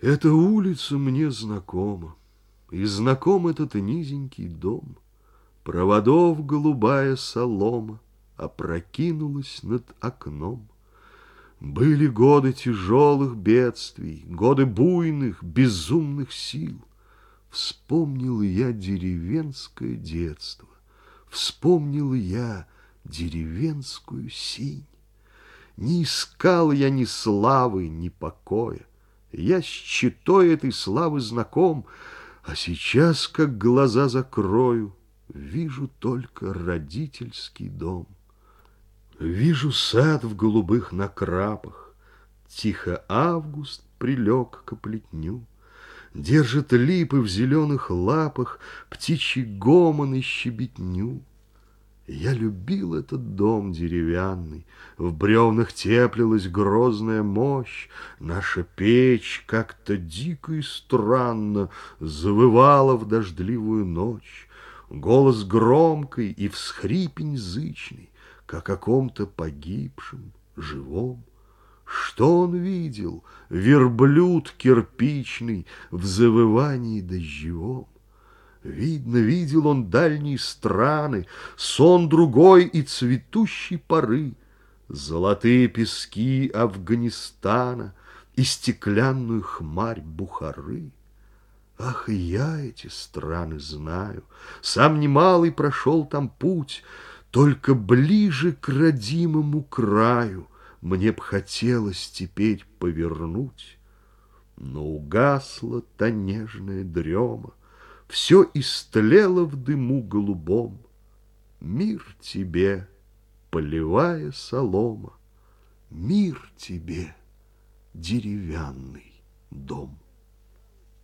Эта улица мне знакома, И знаком этот низенький дом. Проводов голубая солома Опрокинулась над окном. Были годы тяжелых бедствий, Годы буйных, безумных сил. Вспомнил я деревенское детство, Вспомнил я деревенскую синь. Не искал я ни славы, ни покоя. Я с читой этой славы знаком, А сейчас, как глаза закрою, Вижу только родительский дом. Вижу сад в голубых накрапах, Тихо август прилег к плетню, Держит липы в зеленых лапах Птичий гомон и щебетню. Я любил этот дом деревянный, В бревнах теплилась грозная мощь, Наша печь как-то дико и странно Завывала в дождливую ночь. Голос громкий и всхрипень зычный, Как о ком-то погибшем, живом. Что он видел, верблюд кирпичный В завывании дождевом? Видно, видел он дальние страны, Сон другой и цветущей поры, Золотые пески Афганистана И стеклянную хмарь Бухары. Ах, я эти страны знаю, Сам немалый прошел там путь, Только ближе к родимому краю Мне б хотелось теперь повернуть. Но угасла та нежная дрема, все истлело в дыму голубом. Мир тебе, полевая солома, Мир тебе, деревянный дом.